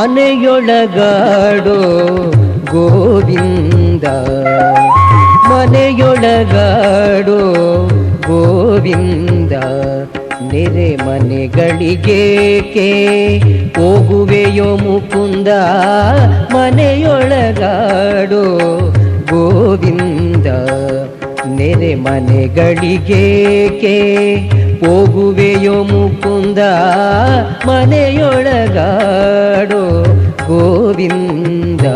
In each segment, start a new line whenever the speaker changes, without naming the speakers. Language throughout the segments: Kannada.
ಮನೆಯೊಳಗಾಡೋ ಗೋವಿಂದ. ಮನೆಯೊಳಗಾಡೋ ಗೋವಿಂದ. ನೆರೆ ಮನೆಗಳಿಗೇಕೆ ಹೋಗುವೆಯೋ ಮುಕುಂದ. ಮನೆಯೊಳಗಾಡೋ ಗೋವಿಂದ. ನೆರೆ ಮನೆಗಳಿಗೇಕೆ? ಹೋಗುವೆಯೋ ಮುಕುಂದ ಮನೆಯೊಳಗಾಡೋ ಗೋವಿಂದ.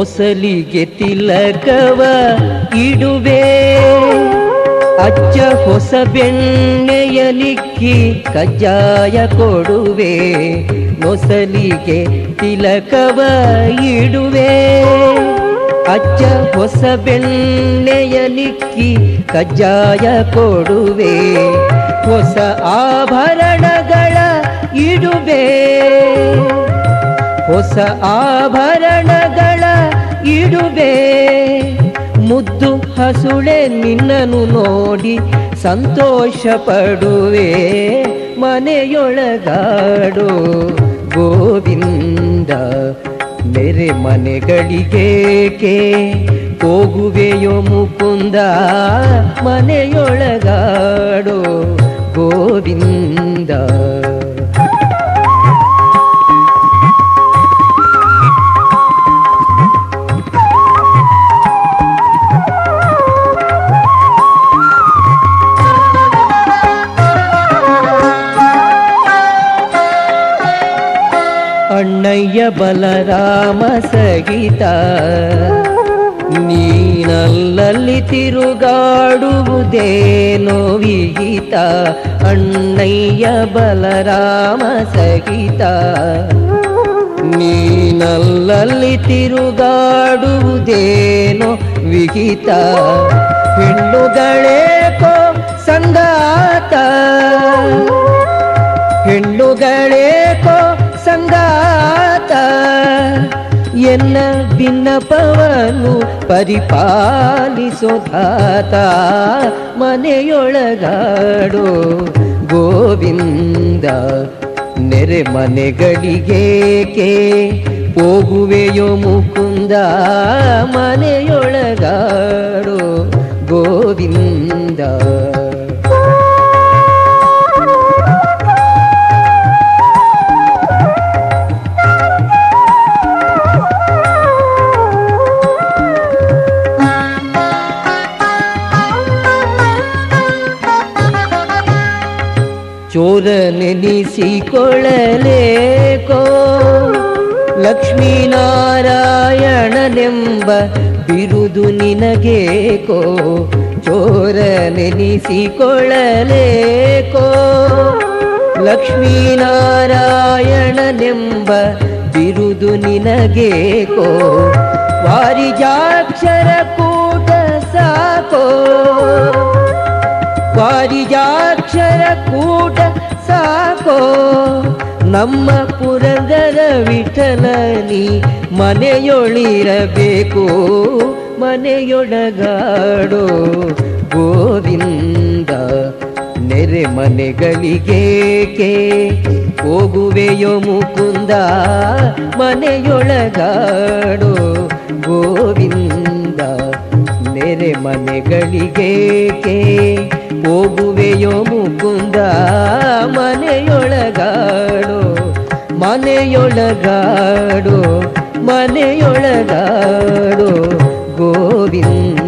ನೊಸಲಿಗೆ ತಿಲಕವ ಇಡುವೆ. ಅಚ್ಚ ಹೊಸ ಬೆಣ್ಣೆಯ ನಿಕ್ಕಿ ಕಜ್ಜಾಯ ಕೊಡುವೆ. ನೊಸಲಿಗೆ ತಿಲಕವ ಇಡುವೆ. ಅಚ್ಚ ಹೊಸ ಬೆಣ್ಣೆಯ ನಿಕ್ಕಿ ಕಜ್ಜಾಯ ಕೊಡುವೆ. ಹೊಸ ಆಭರಣಗಳ ಇಡುವೆ. ಹೊಸ ಆಭರಣಗಳ ಇಡುವೆ ಮುದ್ದು ಹಸುಳೆ ನಿನ್ನನು ನೋಡಿ ಸಂತೋಷ ಪಡುವೆ ಮನೆಯೊಳಗಾಡು ಗೋವಿಂದ, ನೆರೆ ಮನೆಗಳಿಗೇಕೆ? ಹೋಗುವೆಯೋ ಮುಕುಂದ, ಮನೆಯೊಳಗಾಡು ಗೋವಿಂದ. ಅಣ್ಣಯ್ಯ ಬಲರಾಮ ಸಹಿತ. ನೀನಲ್ಲಲ್ಲಿ ತಿರುಗಾಡುವುದೇನೋ ವಿಹಿತ. ಅಣ್ಣಯ್ಯ ಬಲರಾಮ ಸಹಿತ. ನೀನಲ್ಲಲ್ಲಿ ತಿರುಗಾಡುವುದೇನೋ ವಿಹಿತ. ಹೆಣ್ಣುಗಳೇಕೋ ಸಂಗಾತ. ಎನ್ನ ವಿನ್ನಪವನ್ನು ಪರಿಪಾಲಿಸೋ ಮನೆಯೊಳಗಾಡು ಮನೆಯೊಳಗಾಡೋ. ಗೋವಿಂದ ನೆರೆ ಮನೆಗಳಿಗೇಕೆ? ಹೋಗುವೆಯೋ ಮುಕುಂದ ಮನೆಯೊಳಗಾಡೋ. ಚೋರನೆನಿಸಿಕೊಳ್ಳಲೇಕೋ ಲಕ್ಷ್ಮೀನಾರಾಯಣನೆಂಬ ಬಿರುದು ನಿನಗೇಕೋ? ಚೋರನೆನಿಸಿಕೊಳ್ಳಲೇಕೋ ಲಕ್ಷ್ಮೀನಾರಾಯಣನೆಂಬ ಬಿರುದು ನಿನಗೇಕೋ? ವಾರಿಜಾಕ್ಷರ ಕೂಟ ಸಾಕೋ? ವಾರಿಜಾಕ್ಷರ ಕೂಟ ನಮ್ಮ ಪುರಂದರ ವಿಠಲನಿ ಮನೆಯೊಳಿರಬೇಕು ಮನೆಯೊಳಗಾಡೋ. ಗೋವಿಂದ ನೆರೆ ಮನೆಗಳಿಗೇಕೆ? ಹೋಗುವೆಯೋ ಮುಕುಂದ ಮನೆಯೊಳಗಾಡೋ. ಗೋವಿಂದ ನೆರೆ ಮನೆಗಳಿಗೇಕೆ? ಹೋಗುವೆಯೋ ಮುಕುಂದ ಮನೆಯೊಳಗಾಡೋ ಮನೆಯೊಳಗಾಡೋ ಮನೆಯೊಳಗಾಡೋ. ಗೋವಿಂದ